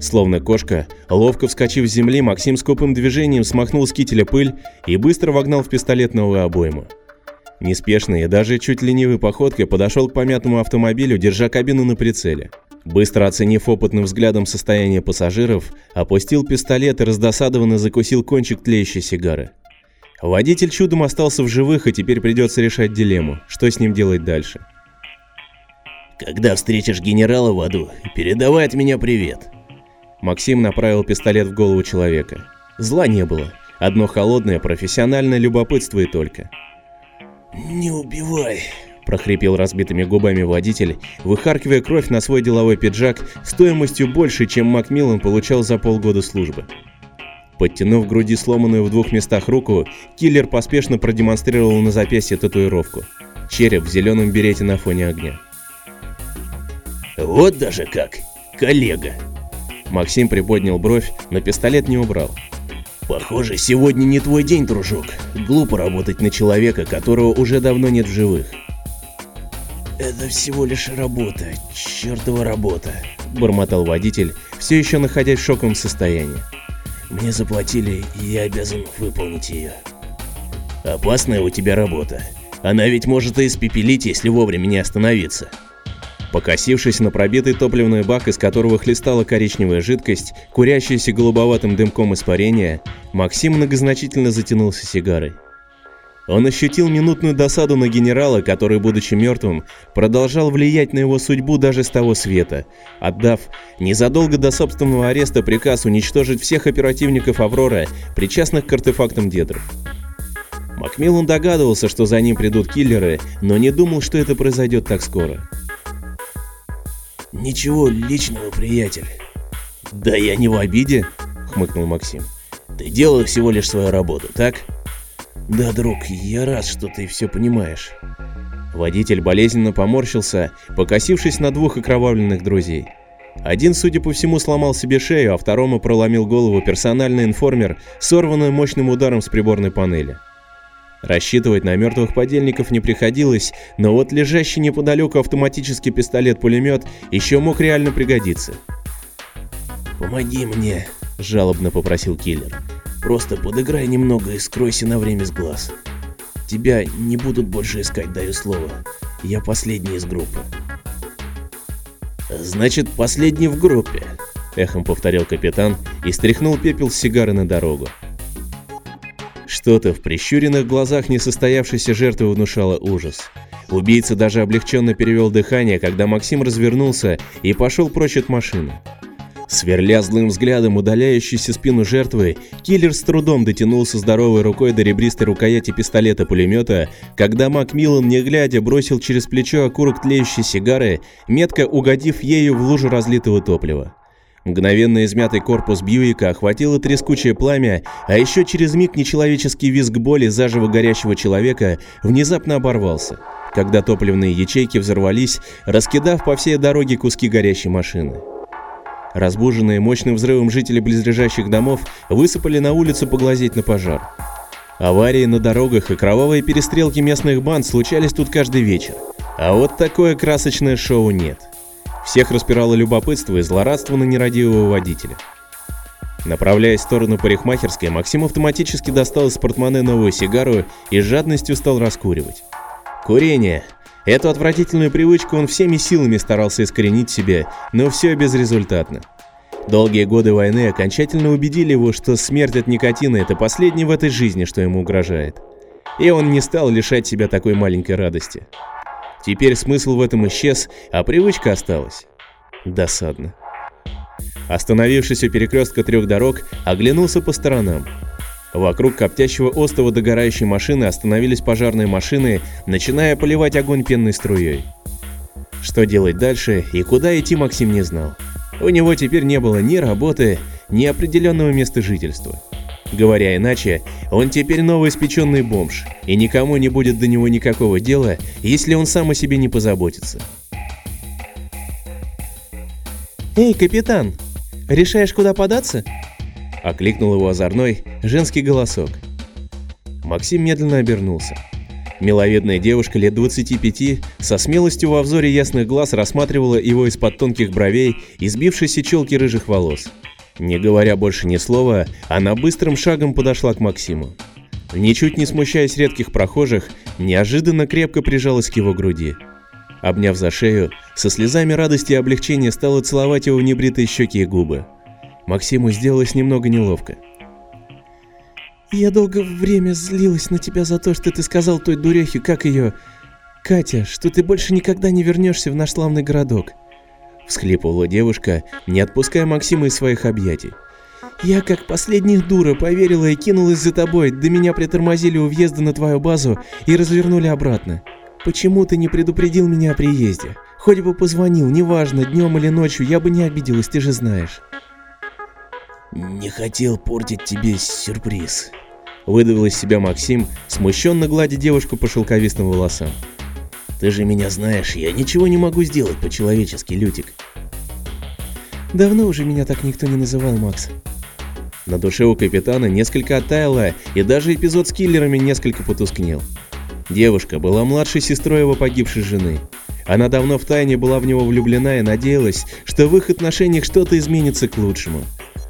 Словно кошка, ловко вскочив с земли, Максим скупым движением смахнул с кителя пыль и быстро вогнал в пистолет новую обойму. Неспешной и даже чуть ленивой походкой подошел к помятому автомобилю, держа кабину на прицеле. Быстро оценив опытным взглядом состояние пассажиров, опустил пистолет и раздосадованно закусил кончик тлеющей сигары. Водитель чудом остался в живых, и теперь придется решать дилемму, что с ним делать дальше. «Когда встретишь генерала в аду, передавай от меня привет», Максим направил пистолет в голову человека. Зла не было. Одно холодное, профессиональное любопытство и только. «Не убивай», – прохрипел разбитыми губами водитель, выхаркивая кровь на свой деловой пиджак стоимостью больше, чем Макмиллан получал за полгода службы. Подтянув к груди сломанную в двух местах руку, киллер поспешно продемонстрировал на запястье татуировку. Череп в зеленом берете на фоне огня. «Вот даже как, коллега!» Максим приподнял бровь, но пистолет не убрал. «Похоже, сегодня не твой день, дружок. Глупо работать на человека, которого уже давно нет в живых». «Это всего лишь работа, чертова работа», – бормотал водитель, все еще находясь в шоковом состоянии. «Мне заплатили, и я обязан выполнить ее». «Опасная у тебя работа. Она ведь может и испепелить, если вовремя не остановиться». Покосившись на пробитый топливный бак, из которого хлестала коричневая жидкость, курящаяся голубоватым дымком испарения, Максим многозначительно затянулся сигарой. Он ощутил минутную досаду на генерала, который, будучи мертвым, продолжал влиять на его судьбу даже с того света, отдав незадолго до собственного ареста приказ уничтожить всех оперативников «Аврора», причастных к артефактам Дедров. Макмиллан догадывался, что за ним придут киллеры, но не думал, что это произойдет так скоро. «Ничего личного, приятель». «Да я не в обиде», — хмыкнул Максим. «Ты делал всего лишь свою работу, так?» «Да, друг, я рад, что ты все понимаешь». Водитель болезненно поморщился, покосившись на двух окровавленных друзей. Один, судя по всему, сломал себе шею, а второму проломил голову персональный информер, сорванный мощным ударом с приборной панели. Рассчитывать на мертвых подельников не приходилось, но вот лежащий неподалеку автоматический пистолет-пулемет еще мог реально пригодиться. «Помоги мне», – жалобно попросил киллер. «Просто подыграй немного и скройся на время с глаз. Тебя не будут больше искать, даю слово. Я последний из группы». «Значит, последний в группе», – эхом повторил капитан и стряхнул пепел с сигары на дорогу. Что-то в прищуренных глазах несостоявшейся жертвы внушало ужас. Убийца даже облегченно перевел дыхание, когда Максим развернулся и пошел прочь от машины. Сверля злым взглядом удаляющуюся спину жертвы, киллер с трудом дотянулся здоровой рукой до ребристой рукояти пистолета-пулемета, когда Макмиллан, не глядя, бросил через плечо окурок тлеющей сигары, метко угодив ею в лужу разлитого топлива. Мгновенно измятый корпус Бьюика охватило трескучее пламя, а еще через миг нечеловеческий визг боли заживо горящего человека внезапно оборвался, когда топливные ячейки взорвались, раскидав по всей дороге куски горящей машины. Разбуженные мощным взрывом жители близлежащих домов высыпали на улицу поглазеть на пожар. Аварии на дорогах и кровавые перестрелки местных банд случались тут каждый вечер, а вот такое красочное шоу нет. Всех распирало любопытство и злорадство на нерадивого водителя. Направляясь в сторону парикмахерской, Максим автоматически достал из портмоне новую сигару и с жадностью стал раскуривать. Курение. Эту отвратительную привычку он всеми силами старался искоренить себе, но все безрезультатно. Долгие годы войны окончательно убедили его, что смерть от никотина – это последнее в этой жизни, что ему угрожает. И он не стал лишать себя такой маленькой радости. Теперь смысл в этом исчез, а привычка осталась. Досадно. Остановившись у перекрестка трех дорог, оглянулся по сторонам. Вокруг коптящего остова догорающей машины остановились пожарные машины, начиная поливать огонь пенной струей. Что делать дальше и куда идти Максим не знал. У него теперь не было ни работы, ни определенного места жительства. Говоря иначе, он теперь новоиспеченный бомж, и никому не будет до него никакого дела, если он сам о себе не позаботится. «Эй, капитан, решаешь, куда податься?» Окликнул его озорной женский голосок. Максим медленно обернулся. Миловидная девушка лет 25 со смелостью во взоре ясных глаз рассматривала его из-под тонких бровей и сбившейся челки рыжих волос. Не говоря больше ни слова, она быстрым шагом подошла к Максиму. Ничуть не смущаясь редких прохожих, неожиданно крепко прижалась к его груди. Обняв за шею, со слезами радости и облегчения стала целовать его небритые щеки и губы. Максиму сделалось немного неловко. «Я долгое время злилась на тебя за то, что ты сказал той дурехе, как ее... Катя, что ты больше никогда не вернешься в наш славный городок», — всхлипывала девушка, не отпуская Максима из своих объятий. «Я, как последняя дура, поверила и кинулась за тобой, до меня притормозили у въезда на твою базу и развернули обратно. Почему ты не предупредил меня о приезде? Хоть бы позвонил, неважно, днем или ночью, я бы не обиделась, ты же знаешь». «Не хотел портить тебе сюрприз», — выдавил из себя Максим, смущенно гладя девушку по шелковистым волосам. «Ты же меня знаешь, я ничего не могу сделать по-человечески, Лютик». «Давно уже меня так никто не называл, Макс». На душе у капитана несколько оттаяло, и даже эпизод с киллерами несколько потускнел. Девушка была младшей сестрой его погибшей жены. Она давно втайне была в него влюблена и надеялась, что в их отношениях что-то изменится к лучшему.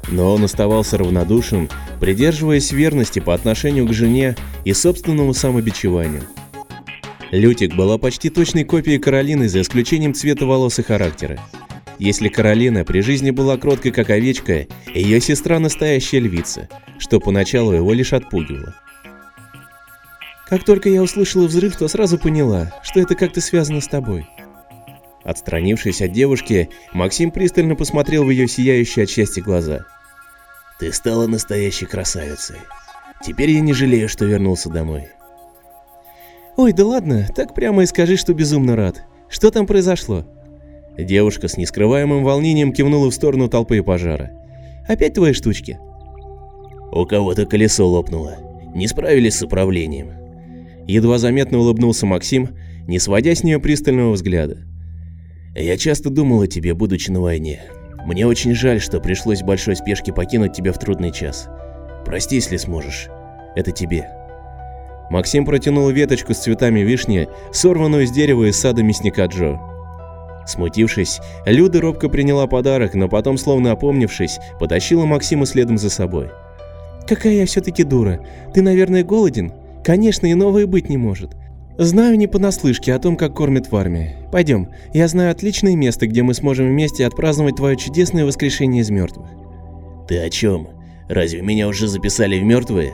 Но он оставался равнодушен, придерживаясь верности по отношению к жене и собственному самобичеванию. Лютик была почти точной копией Каролины за исключением цвета волос и характера. Если Каролина при жизни была кроткой как овечка, ее сестра настоящая львица, что поначалу его лишь отпугивало. Как только я услышала взрыв, то сразу поняла, что это как-то связано с тобой. Отстранившись от девушки, Максим пристально посмотрел в ее сияющие от счастья глаза – ты стала настоящей красавицей. Теперь я не жалею, что вернулся домой. Ой, да ладно, так прямо и скажи, что безумно рад. Что там произошло? Девушка с нескрываемым волнением кивнула в сторону толпы пожара. Опять твои штучки? У кого-то колесо лопнуло. Не справились с управлением. Едва заметно улыбнулся Максим, не сводя с нее пристального взгляда. Я часто думал о тебе, будучи на войне. Мне очень жаль, что пришлось в большой спешке покинуть тебя в трудный час. Прости, если сможешь. Это тебе. Максим протянул веточку с цветами вишни, сорванную с дерева из сада мясника Джо. Смутившись, Люда робко приняла подарок, но потом, словно опомнившись, потащила Максима следом за собой. «Какая я все-таки дура. Ты, наверное, голоден? Конечно, и быть не может. Знаю не понаслышке о том, как кормят в армии. Пойдем, я знаю отличное место, где мы сможем вместе отпраздновать твое чудесное воскрешение из мертвых. Ты о чем? Разве меня уже записали в мертвые?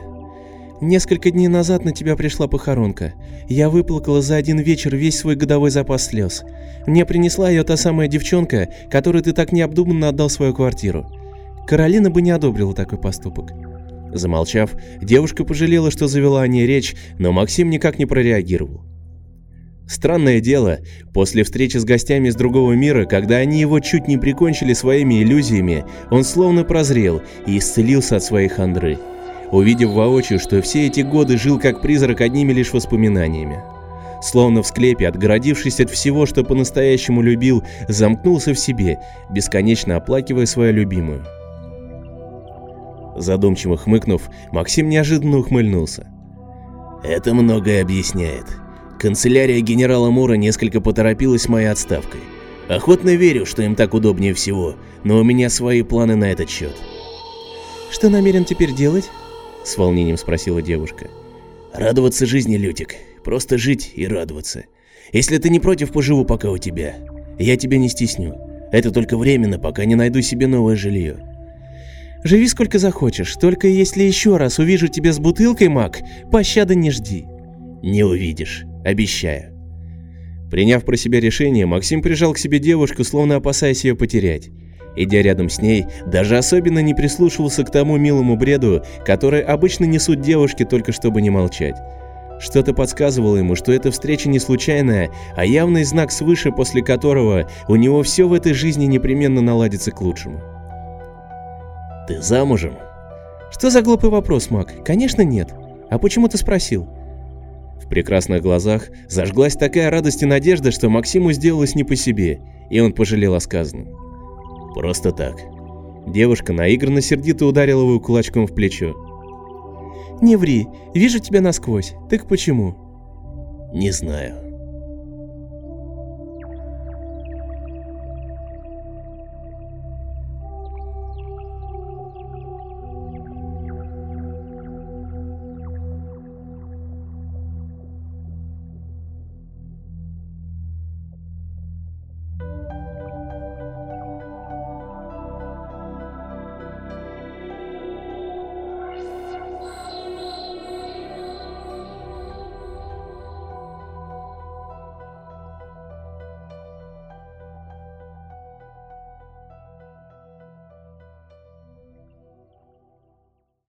Несколько дней назад на тебя пришла похоронка. Я выплакала за один вечер весь свой годовой запас слез. Мне принесла ее та самая девчонка, которой ты так необдуманно отдал свою квартиру. Каролина бы не одобрила такой поступок. Замолчав, девушка пожалела, что завела о ней речь, но Максим никак не прореагировал. Странное дело, после встречи с гостями из другого мира, когда они его чуть не прикончили своими иллюзиями, он словно прозрел и исцелился от своей хандры, увидев воочию, что все эти годы жил как призрак одними лишь воспоминаниями. Словно в склепе, отгородившись от всего, что по-настоящему любил, замкнулся в себе, бесконечно оплакивая свою любимую. Задумчиво хмыкнув, Максим неожиданно ухмыльнулся. «Это многое объясняет. Канцелярия генерала Мура несколько поторопилась моей отставкой. Охотно верю, что им так удобнее всего, но у меня свои планы на этот счет». «Что намерен теперь делать?» — с волнением спросила девушка. «Радоваться жизни, Лютик. Просто жить и радоваться. Если ты не против, поживу пока у тебя. Я тебя не стесню. Это только временно, пока не найду себе новое жилье. Живи сколько захочешь, только если еще раз увижу тебя с бутылкой, маг, пощады не жди. Не увидишь, обещаю. Приняв про себя решение, Максим прижал к себе девушку, словно опасаясь ее потерять. Идя рядом с ней, даже особенно не прислушивался к тому милому бреду, который обычно несут девушки только чтобы не молчать. Что-то подсказывало ему, что эта встреча не случайная, а явный знак свыше, после которого у него все в этой жизни непременно наладится к лучшему. Ты замужем? Что за глупый вопрос, Мак? Конечно нет. А почему ты спросил? В прекрасных глазах зажглась такая радость и надежда, что Максиму сделалось не по себе, и он пожалел о сказанном. Просто так. Девушка наигранно сердито ударила его кулачком в плечо. «Не ври, вижу тебя насквозь. Так почему?» Не знаю.